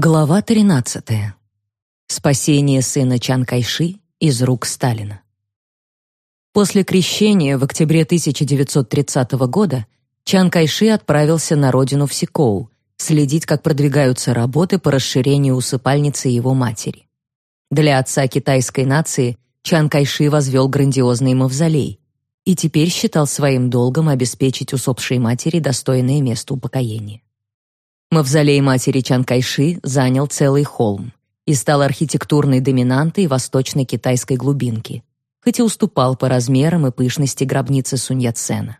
Глава 13. Спасение сына Чан Кайши из рук Сталина. После крещения в октябре 1930 года Чан Кайши отправился на родину в Сикоу, следить, как продвигаются работы по расширению усыпальницы его матери. Для отца китайской нации Чан Кайши возвел грандиозный мавзолей и теперь считал своим долгом обеспечить усопшей матери достойное место упокоения. Мавзолей матери Чан Кайши занял целый холм и стал архитектурной доминантой восточной китайской глубинки, хоть и уступал по размерам и пышности гробницы Сунь Яцена.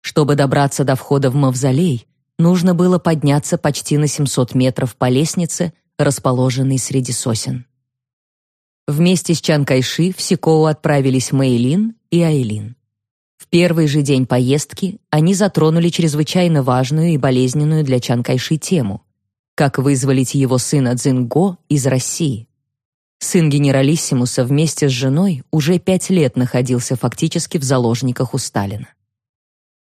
Чтобы добраться до входа в мавзолей, нужно было подняться почти на 700 метров по лестнице, расположенной среди сосен. Вместе с Чан Кайши в Сикоу отправились Мэйлин и Айлин. В первый же день поездки они затронули чрезвычайно важную и болезненную для Чан Кайши тему – как вызволить его сына Цзинго из России. Сын генералиссимуса вместе с женой уже пять лет находился фактически в заложниках у Сталина.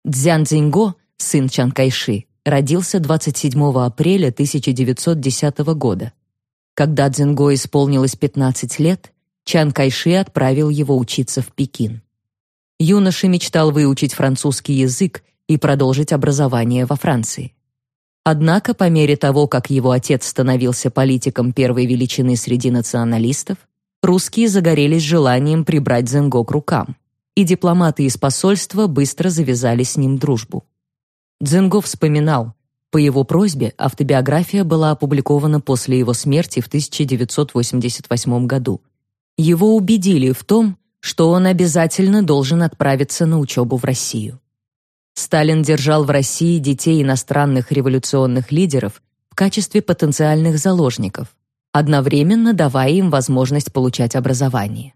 Цзян Цзинго, сын Чан Кайши, родился 27 апреля 1910 года. Когда Цзинго исполнилось 15 лет, Чан Кайши отправил его учиться в Пекин юноша мечтал выучить французский язык и продолжить образование во Франции. Однако по мере того, как его отец становился политиком первой величины среди националистов, русские загорелись желанием прибрать Зенго к рукам, и дипломаты из посольства быстро завязали с ним дружбу. Дзенго вспоминал, по его просьбе автобиография была опубликована после его смерти в 1988 году. Его убедили в том, что он обязательно должен отправиться на учебу в Россию. Сталин держал в России детей иностранных революционных лидеров в качестве потенциальных заложников, одновременно давая им возможность получать образование.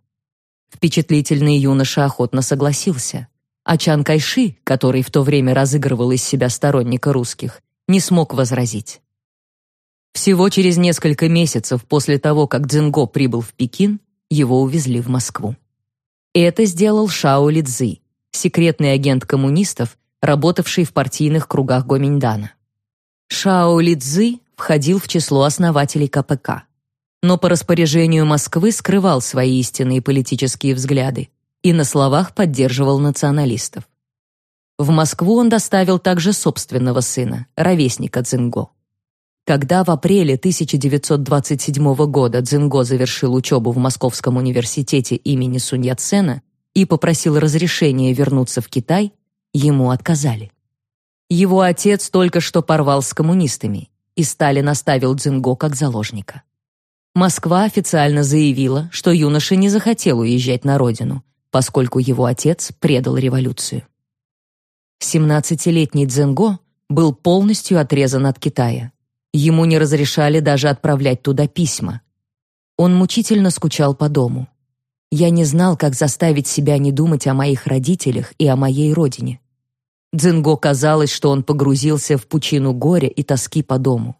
Впечатлительный юноша охотно согласился, а Чан Кайши, который в то время разыгрывал из себя сторонника русских, не смог возразить. Всего через несколько месяцев после того, как Цзинго прибыл в Пекин, его увезли в Москву. Это сделал Шао Лидзи, секретный агент коммунистов, работавший в партийных кругах Гоминьдана. Шао Лидзи входил в число основателей КПК, но по распоряжению Москвы скрывал свои истинные политические взгляды и на словах поддерживал националистов. В Москву он доставил также собственного сына, ровесника Цзинго. Когда в апреле 1927 года Цзинго завершил учебу в Московском университете имени Сунь Яцена и попросил разрешения вернуться в Китай, ему отказали. Его отец только что порвал с коммунистами, и Сталин оставил Цзинго как заложника. Москва официально заявила, что юноша не захотел уезжать на родину, поскольку его отец предал революцию. 17-летний Цзинго был полностью отрезан от Китая Ему не разрешали даже отправлять туда письма. Он мучительно скучал по дому. Я не знал, как заставить себя не думать о моих родителях и о моей родине. Дзинго казалось, что он погрузился в пучину горя и тоски по дому.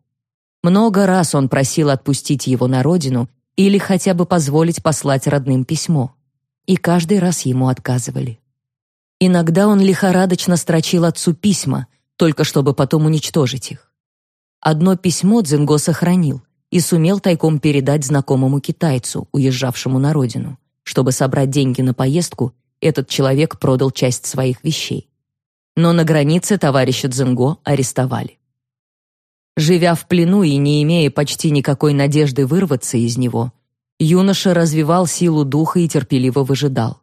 Много раз он просил отпустить его на родину или хотя бы позволить послать родным письмо. И каждый раз ему отказывали. Иногда он лихорадочно строчил отцу письма, только чтобы потом уничтожить их. Одно письмо Дзинго сохранил и сумел тайком передать знакомому китайцу, уезжавшему на родину. Чтобы собрать деньги на поездку, этот человек продал часть своих вещей. Но на границе товарища Дзинго арестовали. Живя в плену и не имея почти никакой надежды вырваться из него, юноша развивал силу духа и терпеливо выжидал.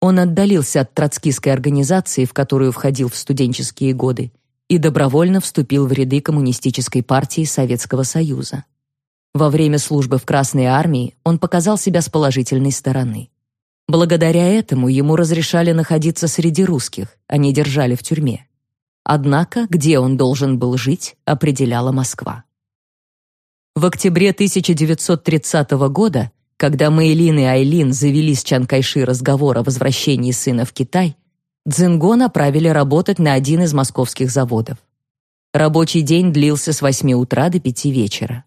Он отдалился от троцкистской организации, в которую входил в студенческие годы, и добровольно вступил в ряды коммунистической партии Советского Союза. Во время службы в Красной армии он показал себя с положительной стороны. Благодаря этому ему разрешали находиться среди русских, а не держали в тюрьме. Однако, где он должен был жить, определяла Москва. В октябре 1930 года, когда Мэйлин и Айлин завели с Чан Кайши разговор о возвращении сына в Китай, Цзинго направили работать на один из московских заводов. Рабочий день длился с 8 утра до 5 вечера.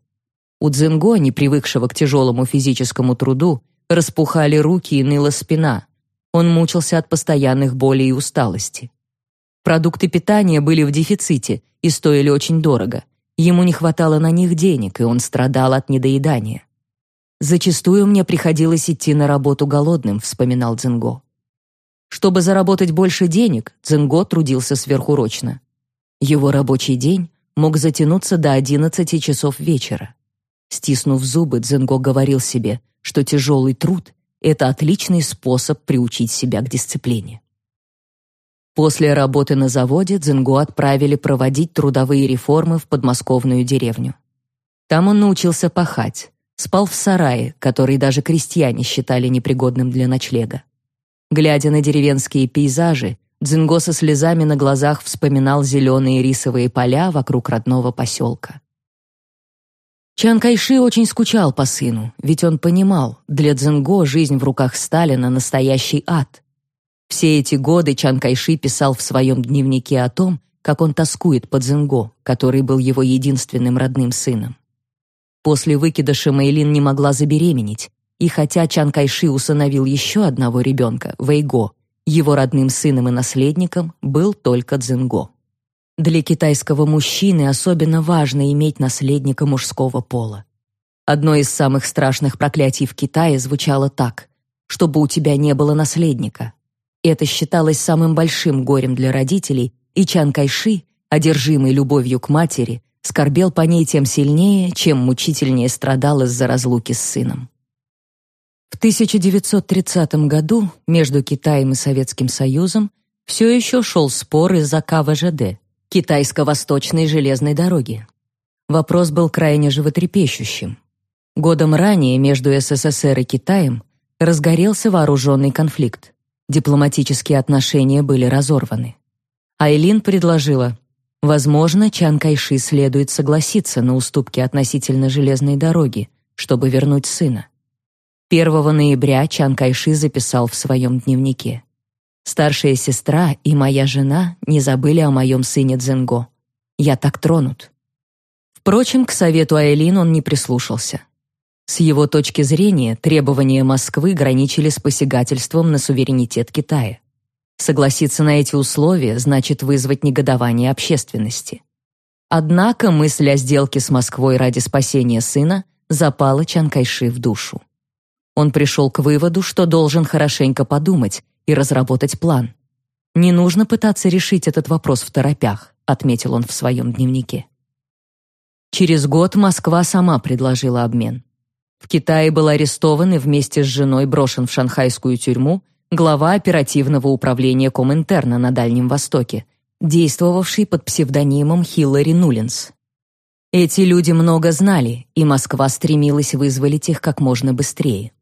У Цзинго, не привыкшего к тяжелому физическому труду, распухали руки и ныла спина. Он мучился от постоянных болей и усталости. Продукты питания были в дефиците и стоили очень дорого. Ему не хватало на них денег, и он страдал от недоедания. «Зачастую мне приходилось идти на работу голодным», — вспоминал Цзинго. Чтобы заработать больше денег, Цзинго трудился сверхурочно. Его рабочий день мог затянуться до 11 часов вечера. Стиснув зубы, Цзинго говорил себе, что тяжелый труд — это отличный способ приучить себя к дисциплине. После работы на заводе Цзинго отправили проводить трудовые реформы в подмосковную деревню. Там он научился пахать, спал в сарае, который даже крестьяне считали непригодным для ночлега. Глядя на деревенские пейзажи, Дзинго со слезами на глазах вспоминал зеленые рисовые поля вокруг родного поселка. Чан Кайши очень скучал по сыну, ведь он понимал, для Цзинго жизнь в руках Сталина — настоящий ад. Все эти годы Чан Кайши писал в своем дневнике о том, как он тоскует по Цзинго, который был его единственным родным сыном. После выкидыша Мэйлин не могла забеременеть, и хотя Чан Кайши усыновил еще одного ребенка, Вэйго, его родным сыном и наследником был только Цзинго. Для китайского мужчины особенно важно иметь наследника мужского пола. Одно из самых страшных проклятий в Китае звучало так: чтобы у тебя не было наследника. Это считалось самым большим горем для родителей, и Чан Кайши, одержимый любовью к матери, скорбел по ней тем сильнее, чем мучительнее страдал из-за разлуки с сыном. В 1930 году между Китаем и Советским Союзом все еще шел спор из-за КВЖД – Китайско-Восточной железной дороги. Вопрос был крайне животрепещущим. Годом ранее между СССР и Китаем разгорелся вооруженный конфликт. Дипломатические отношения были разорваны. Айлин предложила, возможно, Чан Кайши следует согласиться на уступки относительно железной дороги, чтобы вернуть сына. 1 ноября Чан Кайши записал в своем дневнике: Старшая сестра и моя жена не забыли о моем сыне Цзэнго. Я так тронут. Впрочем, к совету Айлин он не прислушался. С его точки зрения, требования Москвы граничили с посягательством на суверенитет Китая. Согласиться на эти условия значит вызвать негодование общественности. Однако мысль о сделке с Москвой ради спасения сына запала Чан Кайши в душу. Он пришел к выводу, что должен хорошенько подумать и разработать план. «Не нужно пытаться решить этот вопрос в торопях», отметил он в своем дневнике. Через год Москва сама предложила обмен. В Китае был арестован и вместе с женой брошен в шанхайскую тюрьму глава оперативного управления Коминтерна на Дальнем Востоке, действовавший под псевдонимом Хиллари Нулинс. Эти люди много знали, и Москва стремилась вызволить их как можно быстрее.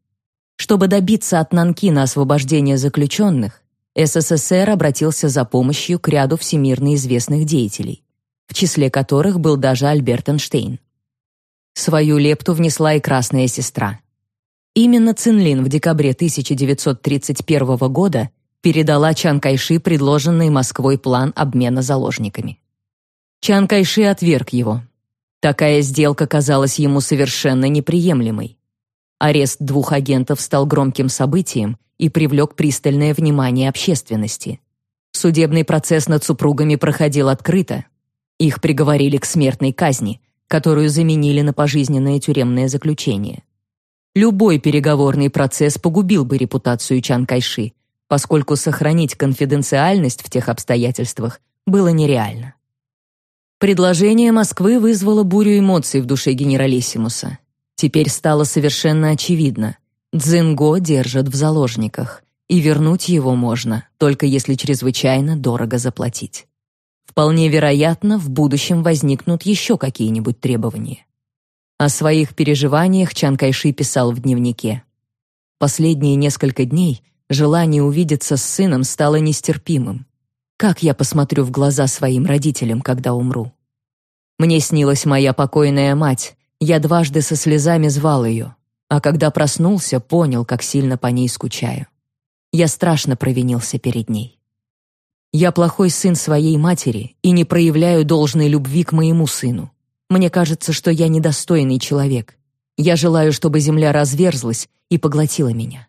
Чтобы добиться от Нанкина освобождения заключенных, СССР обратился за помощью к ряду всемирно известных деятелей, в числе которых был даже Альберт Эйнштейн. Свою лепту внесла и красная сестра. Именно Цинлин в декабре 1931 года передала Чан Кайши предложенный Москвой план обмена заложниками. Чан Кайши отверг его. Такая сделка казалась ему совершенно неприемлемой. Арест двух агентов стал громким событием и привлек пристальное внимание общественности. Судебный процесс над супругами проходил открыто. Их приговорили к смертной казни, которую заменили на пожизненное тюремное заключение. Любой переговорный процесс погубил бы репутацию Чан Кайши, поскольку сохранить конфиденциальность в тех обстоятельствах было нереально. Предложение Москвы вызвало бурю эмоций в душе генералиссимуса. Теперь стало совершенно очевидно. Цзинго держат в заложниках, и вернуть его можно, только если чрезвычайно дорого заплатить. Вполне вероятно, в будущем возникнут еще какие-нибудь требования. О своих переживаниях Чан Кайши писал в дневнике. Последние несколько дней желание увидеться с сыном стало нестерпимым. Как я посмотрю в глаза своим родителям, когда умру? Мне снилась моя покойная мать. Я дважды со слезами звал ее, а когда проснулся, понял, как сильно по ней скучаю. Я страшно провинился перед ней. Я плохой сын своей матери и не проявляю должной любви к моему сыну. Мне кажется, что я недостойный человек. Я желаю, чтобы земля разверзлась и поглотила меня.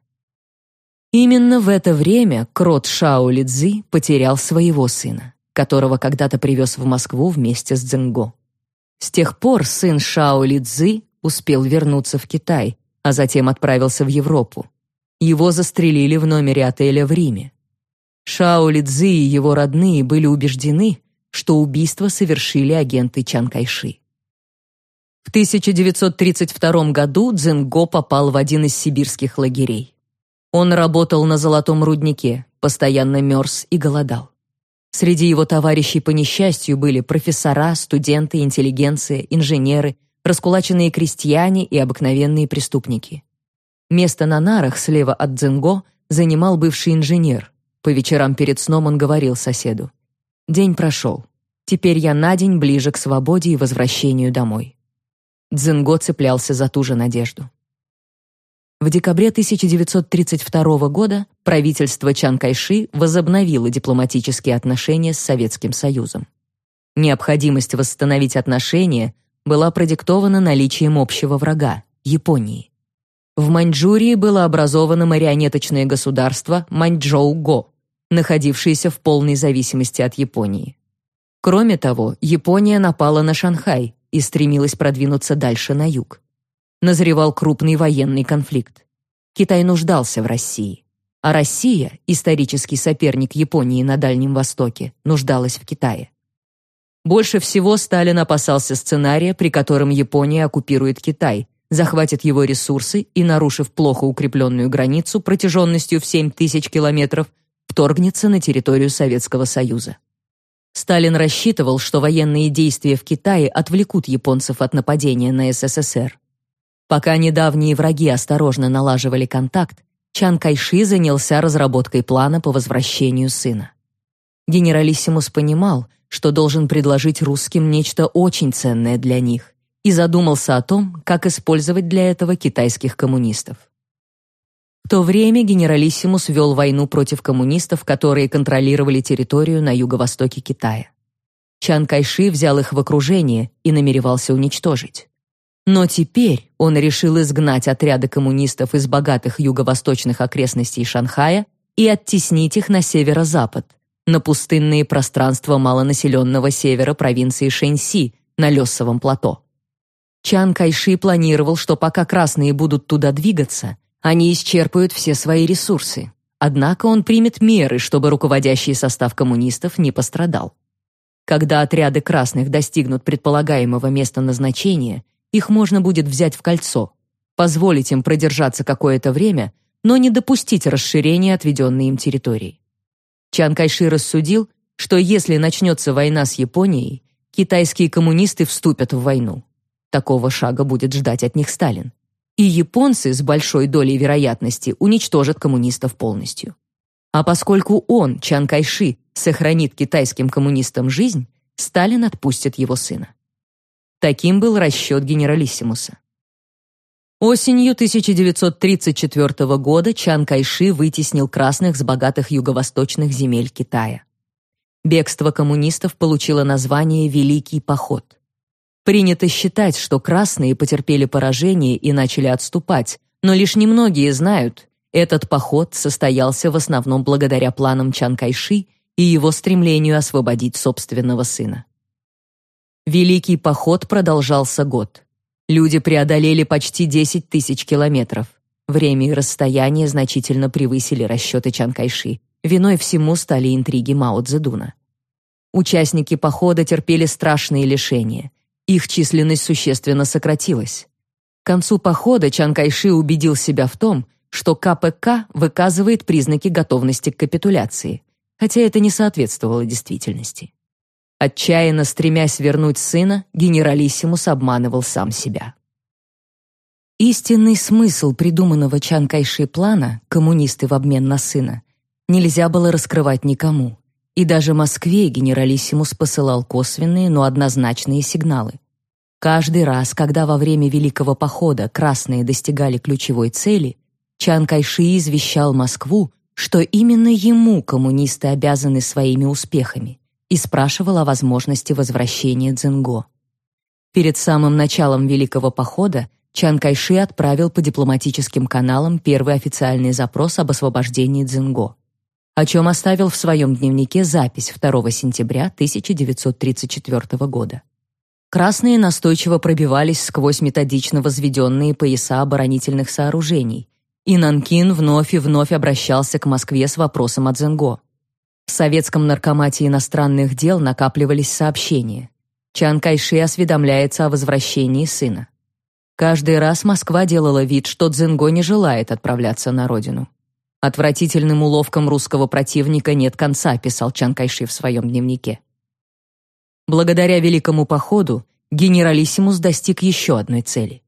Именно в это время крот Шао Лидзи потерял своего сына, которого когда-то привез в Москву вместе с Цзэнго. С тех пор сын Шао Ли Цзы успел вернуться в Китай, а затем отправился в Европу. Его застрелили в номере отеля в Риме. Шао Ли Цзы и его родные были убеждены, что убийство совершили агенты Чан Кайши. В 1932 году Цзинго попал в один из сибирских лагерей. Он работал на золотом руднике, постоянно мерз и голодал. Среди его товарищей по несчастью были профессора, студенты, интеллигенция, инженеры, раскулаченные крестьяне и обыкновенные преступники. Место на нарах слева от Дзинго занимал бывший инженер. По вечерам перед сном он говорил соседу: "День прошел. Теперь я на день ближе к свободе и возвращению домой". Дзинго цеплялся за ту же надежду. В декабре 1932 года правительство Чан Кайши возобновило дипломатические отношения с Советским Союзом. Необходимость восстановить отношения была продиктована наличием общего врага Японии. В Маньчжурии было образовано марионеточное государство Маньчжоу-го, находившееся в полной зависимости от Японии. Кроме того, Япония напала на Шанхай и стремилась продвинуться дальше на юг назревал крупный военный конфликт. Китай нуждался в России, а Россия, исторический соперник Японии на Дальнем Востоке, нуждалась в Китае. Больше всего Сталин опасался сценария, при котором Япония оккупирует Китай, захватит его ресурсы и, нарушив плохо укрепленную границу протяженностью в 7 тысяч километров, вторгнется на территорию Советского Союза. Сталин рассчитывал, что военные действия в Китае отвлекут японцев от нападения на СССР. Пока недавние враги осторожно налаживали контакт, Чан Кайши занялся разработкой плана по возвращению сына. Генералиссимус понимал, что должен предложить русским нечто очень ценное для них, и задумался о том, как использовать для этого китайских коммунистов. В то время генералиссимус вел войну против коммунистов, которые контролировали территорию на юго-востоке Китая. Чан Кайши взял их в окружение и намеревался уничтожить. Но теперь он решил изгнать отряды коммунистов из богатых юго-восточных окрестностей Шанхая и оттеснить их на северо-запад, на пустынные пространства малонаселенного севера провинции Шэньси на Лёсовом плато. Чан Кайши планировал, что пока красные будут туда двигаться, они исчерпают все свои ресурсы. Однако он примет меры, чтобы руководящий состав коммунистов не пострадал. Когда отряды красных достигнут предполагаемого места назначения, их можно будет взять в кольцо, позволить им продержаться какое-то время, но не допустить расширения отведенной им территории. Чан Кайши рассудил, что если начнется война с Японией, китайские коммунисты вступят в войну. Такого шага будет ждать от них Сталин. И японцы с большой долей вероятности уничтожат коммунистов полностью. А поскольку он, Чан Кайши, сохранит китайским коммунистам жизнь, Сталин отпустит его сына. Таким был расчет генералиссимуса. Осенью 1934 года Чан Кайши вытеснил красных с богатых юго-восточных земель Китая. Бегство коммунистов получило название Великий поход. Принято считать, что красные потерпели поражение и начали отступать, но лишь немногие знают, этот поход состоялся в основном благодаря планам Чан Кайши и его стремлению освободить собственного сына. Великий поход продолжался год. Люди преодолели почти 10 тысяч километров. Время и расстояние значительно превысили расчеты Чан Кайши. Виной всему стали интриги Мао Цзэдуна. Участники похода терпели страшные лишения. Их численность существенно сократилась. К концу похода Чан Кайши убедил себя в том, что КПК выказывает признаки готовности к капитуляции, хотя это не соответствовало действительности. Отчаянно стремясь вернуть сына, генералиссимус обманывал сам себя. Истинный смысл придуманного Чан Кайши плана «Коммунисты в обмен на сына» нельзя было раскрывать никому, и даже Москве генералиссимус посылал косвенные, но однозначные сигналы. Каждый раз, когда во время Великого похода красные достигали ключевой цели, Чан Кайши извещал Москву, что именно ему коммунисты обязаны своими успехами и спрашивал о возможности возвращения Цзинго. Перед самым началом Великого похода Чан Кайши отправил по дипломатическим каналам первый официальный запрос об освобождении Цзинго, о чем оставил в своем дневнике запись 2 сентября 1934 года. Красные настойчиво пробивались сквозь методично возведенные пояса оборонительных сооружений, и Нанкин вновь и вновь обращался к Москве с вопросом о Дзенго. В советском наркомате иностранных дел накапливались сообщения. Чан Кайши осведомляется о возвращении сына. Каждый раз Москва делала вид, что Дзенго не желает отправляться на родину. Отвратительным уловкам русского противника нет конца, писал Чан Кайши в своем дневнике. Благодаря великому походу генералиссимус достиг еще одной цели.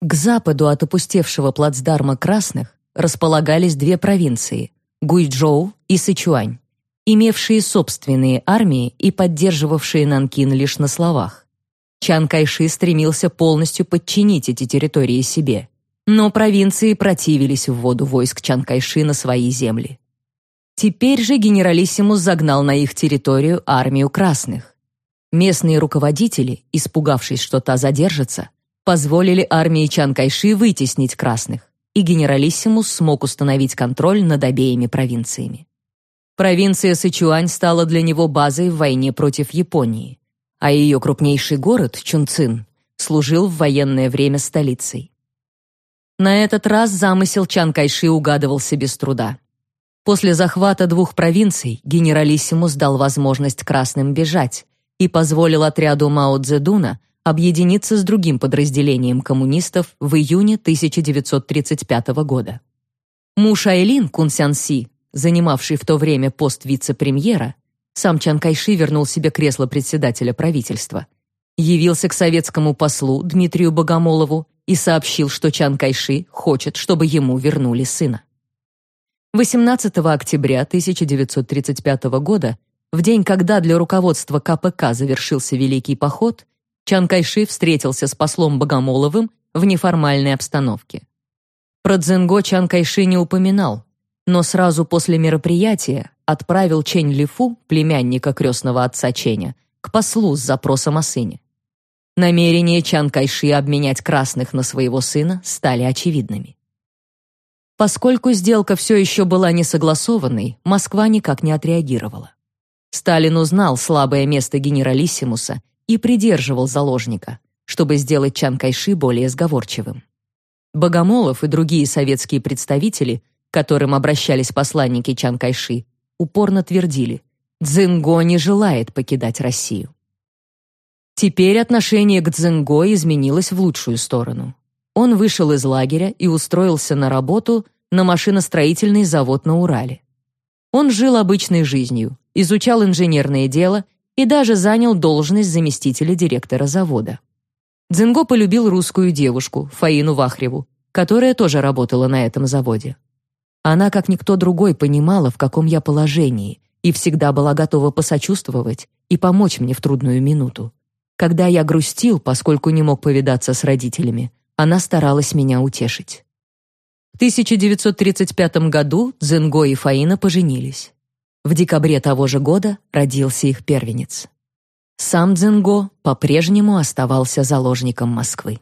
К западу от опустевшего плацдарма красных располагались две провинции Гуйчжоу и Сычуань, имевшие собственные армии и поддерживавшие Нанкин лишь на словах. Чан Кайши стремился полностью подчинить эти территории себе, но провинции противились вводу войск Чан Кайши на свои земли. Теперь же генералиссимус загнал на их территорию армию красных. Местные руководители, испугавшись, что та задержится, позволили армии Чан Кайши вытеснить красных, и генералиссимус смог установить контроль над обеими провинциями. Провинция Сычуань стала для него базой в войне против Японии, а ее крупнейший город, Чунцин, служил в военное время столицей. На этот раз замысел Чан Кайши угадывался без труда. После захвата двух провинций генералиссимус дал возможность красным бежать и позволил отряду Мао Цзэдуна объединиться с другим подразделением коммунистов в июне 1935 года. Му Шайлин Кун Сян занимавший в то время пост вице-премьера, сам Чан Кайши вернул себе кресло председателя правительства, явился к советскому послу Дмитрию Богомолову и сообщил, что Чан Кайши хочет, чтобы ему вернули сына. 18 октября 1935 года, в день, когда для руководства КПК завершился Великий поход, Чан Кайши встретился с послом Богомоловым в неформальной обстановке. Про Цзэнго Чан Кайши не упоминал, но сразу после мероприятия отправил Чэнь Лифу, племянника крестного отца Чэня, к послу с запросом о сыне. Намерения Чан Кайши обменять красных на своего сына стали очевидными. Поскольку сделка все еще была не согласованной, Москва никак не отреагировала. Сталин узнал слабое место генералиссимуса и придерживал заложника, чтобы сделать Чан Кайши более сговорчивым. Богомолов и другие советские представители, к которым обращались посланники Чан Кайши, упорно твердили: Цзинго не желает покидать Россию. Теперь отношение к Цзинго изменилось в лучшую сторону. Он вышел из лагеря и устроился на работу на машиностроительный завод на Урале. Он жил обычной жизнью, изучал инженерное дело и даже занял должность заместителя директора завода. Дзинго полюбил русскую девушку, Фаину Вахреву, которая тоже работала на этом заводе. Она, как никто другой, понимала, в каком я положении, и всегда была готова посочувствовать и помочь мне в трудную минуту. Когда я грустил, поскольку не мог повидаться с родителями, она старалась меня утешить. В 1935 году Дзинго и Фаина поженились. В декабре того же года родился их первенец. Сам Дзинго по-прежнему оставался заложником Москвы.